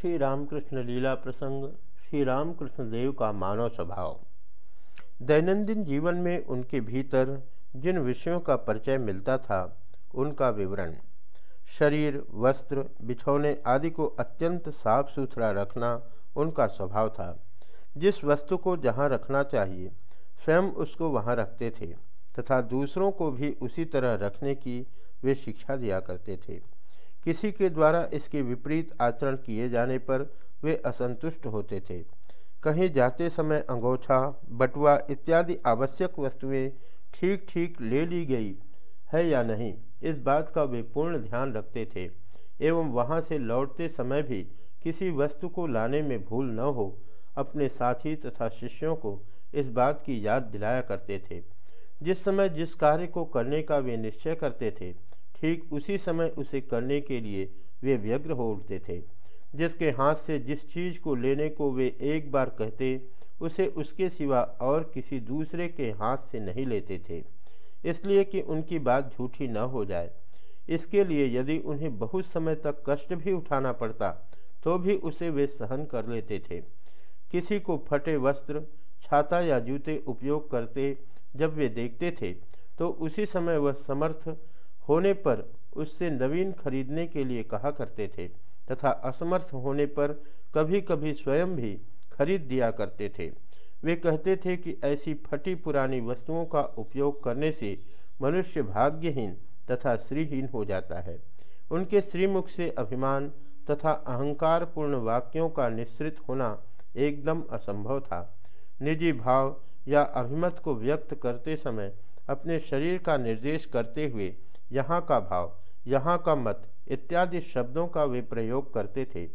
श्री रामकृष्ण लीला प्रसंग श्री रामकृष्ण देव का मानव स्वभाव। दैनंदिन जीवन में उनके भीतर जिन विषयों का परिचय मिलता था, उनका विवरण। शरीर, वस्त्र, बिछौने आदि को अत्यंत साफ़ सुथरा रखना उनका स्वभाव था। जिस वस्तु को जहाँ रखना चाहिए, स्वयं उसको वहाँ रखते थे, तथा दूसरों को भी उसी तरह रखने की वे शिक्षा दिया करते थे। किसी के द्वारा इसके विपरीत आचरण किए जाने पर वे असंतुष्ट होते थे। कहीं जाते समय अंगोछा, बटुआ इत्यादि आवश्यक वस्तुएँ ठीक ठीक ले ली गई, है या नहीं, इस बात का वे पूर्ण ध्यान रखते थे। एवं वहाँ से लौटते समय भी किसी वस्तु को लाने में भूल न हो, अपने साथी तथा शिष्यों को इस बात की याद दिलाया करते थे। जिस समय जिस कार्य को करने का वे निश्चय करते थे ठीक उसी समय उसे करने के लिए वे व्यग्र हो उठते थे, जिसके हाथ से जिस चीज़ को लेने को वे एक बार कहते, उसे उसके सिवा और किसी दूसरे के हाथ से नहीं लेते थे। इसलिए कि उनकी बात झूठी न हो जाए। इसके लिए यदि उन्हें बहुत समय तक कष्ट भी उठाना पड़ता तो भी उसे वे सहन कर लेते थे। किसी को फटे वस्त्र, छाता या जूते उपयोग करते जब वे देखते थे तो उसी समय वह समर्थ होने पर उससे नवीन खरीदने के लिए कहा करते थे तथा असमर्थ होने पर कभी कभी स्वयं भी खरीद दिया करते थे। वे कहते थे कि ऐसी फटी पुरानी वस्तुओं का उपयोग करने से मनुष्य भाग्यहीन तथा श्रीहीन हो जाता है। उनके श्रीमुख से अभिमान तथा अहंकारपूर्ण वाक्यों का निश्रित होना एकदम असंभव था। निजी भाव या अभिमत को व्यक्त करते समय अपने शरीर का निर्देश करते हुए यहाँ का भाव, यहाँ का मत इत्यादि शब्दों का वे प्रयोग करते थे।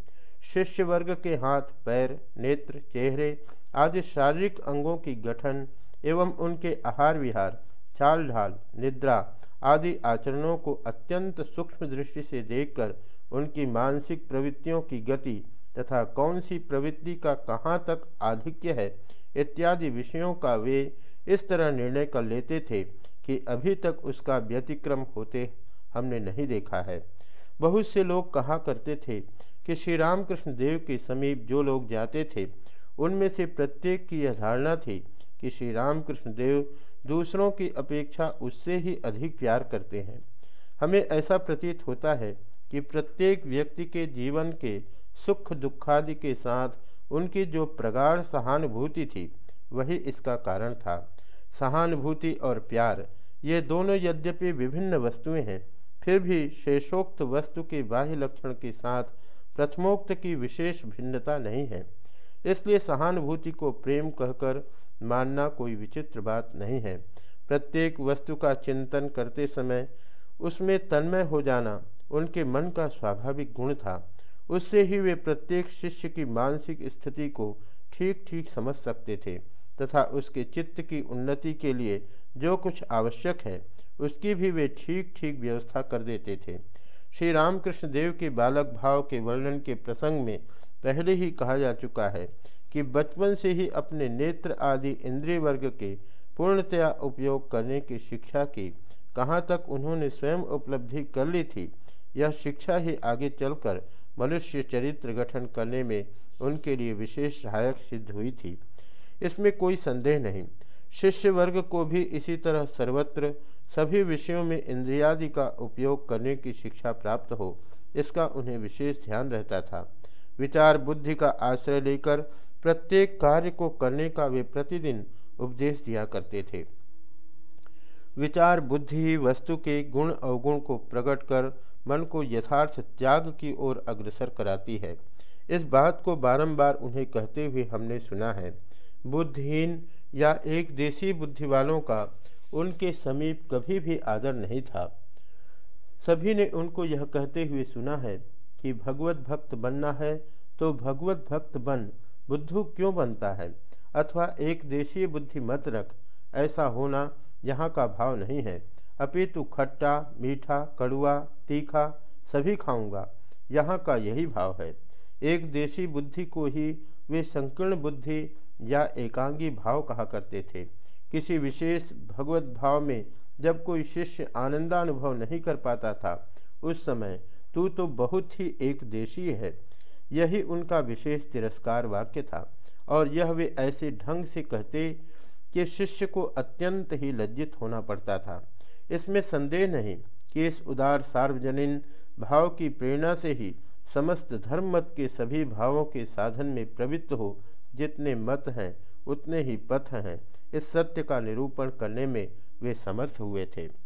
शिष्य वर्ग के हाथ, पैर, नेत्र, चेहरे आदि शारीरिक अंगों की गठन एवं उनके आहार विहार, चाल ढाल, निद्रा आदि आचरणों को अत्यंत सूक्ष्म दृष्टि से देखकर उनकी मानसिक प्रवृत्तियों की गति तथा कौन सी प्रवृत्ति का कहाँ तक आधिक्य है इत्यादि विषयों का वे इस तरह निर्णय कर लेते थे। कि अभी तक उसका व्यतिक्रम होते हमने नहीं देखा है। बहुत से लोग कहा करते थे कि श्री रामकृष्ण देव के समीप जो लोग जाते थे, उनमें से प्रत्येक की यह धारणा थी कि श्री रामकृष्ण देव दूसरों की अपेक्षा उससे ही अधिक प्यार करते हैं। हमें ऐसा प्रतीत होता है कि प्रत्येक व्यक्ति के जीवन के सुख दुखादि के साथ उनकी जो प्रगाढ़ सहानुभूति थी, वही इसका कारण था। सहानुभूति और प्यार, ये दोनों यद्यपि विभिन्न वस्तुएँ हैं, फिर भी शेषोक्त वस्तु के बाह्य लक्षण के साथ प्रथमोक्त की विशेष भिन्नता नहीं है। इसलिए सहानुभूति को प्रेम कहकर मानना कोई विचित्र बात नहीं है। प्रत्येक वस्तु का चिंतन करते समय उसमें तन्मय हो जाना उनके मन का स्वाभाविक गुण था। उससे ही वे प्रत्येक शिष्य की मानसिक स्थिति को ठीक ठीक समझ सकते थे। तथा उसके चित्त की उन्नति के लिए जो कुछ आवश्यक है, उसकी भी वे ठीक ठीक व्यवस्था कर देते थे। श्री रामकृष्ण देव के बालक भाव के वर्णन के प्रसंग में पहले ही कहा जा चुका है कि बचपन से ही अपने नेत्र आदि इंद्रिय वर्ग के पूर्णतया उपयोग करने की शिक्षा की, कहाँ तक उन्होंने स्वयं उपलब्धि कर ली थी, यह शिक्षा ही आगे चलकर मनुष्य चरित्र गठन करने में उनके लिए विशेष सहायक सिद्ध हुई थी। इसमें कोई संदेह नहीं। शिष्य वर्ग को भी इसी तरह सर्वत्र सभी विषयों में इंद्रियादि का उपयोग करने की शिक्षा प्राप्त हो, इसका उन्हें विशेष ध्यान रहता था। विचार बुद्धि का आश्रय लेकर प्रत्येक कार्य को करने का वे प्रतिदिन उपदेश दिया करते थे। विचार बुद्धि ही वस्तु के गुण अवगुण को प्रकट कर मन को यथार्थ त्याग की ओर अग्रसर कराती है। इस बात को बारंबार उन्हें कहते हुए हमने सुना है। बुद्धिहीन या एक देशी बुद्धि वालों का उनके समीप कभी भी आदर नहीं था। सभी ने उनको यह कहते हुए सुना है कि भगवत भक्त बनना है तो भगवत भक्त बन, बुद्धू क्यों बनता है? अथवा एक देशीय बुद्धि मत रख, ऐसा होना यहाँ का भाव नहीं है। अपितु खट्टा, मीठा, कड़ुआ, तीखा, सभी खाऊँगा, यहाँ का यही भाव है। एक देशी बुद्धि को ही वे संकीर्ण बुद्धि या एकांगी भाव कहा करते थे। किसी विशेष भगवत भाव में जब कोई शिष्य आनंदानुभव नहीं कर पाता था, उस समय तू तो बहुत ही एक देशी है। यही उनका विशेष तिरस्कार वाक्य था। और यह वे ऐसे ढंग से कहते कि शिष्य को अत्यंत ही लज्जित होना पड़ता था। इसमें संदेह नहीं कि इस उदार सार्वजनीन भाव की प्रेरणा से ही समस्त धर्म मत के सभी भावों के साधन में प्रवृत्त हो जितने मत हैं, उतने ही पथ हैं। इस सत्य का निरूपण करने में वे समर्थ हुए थे।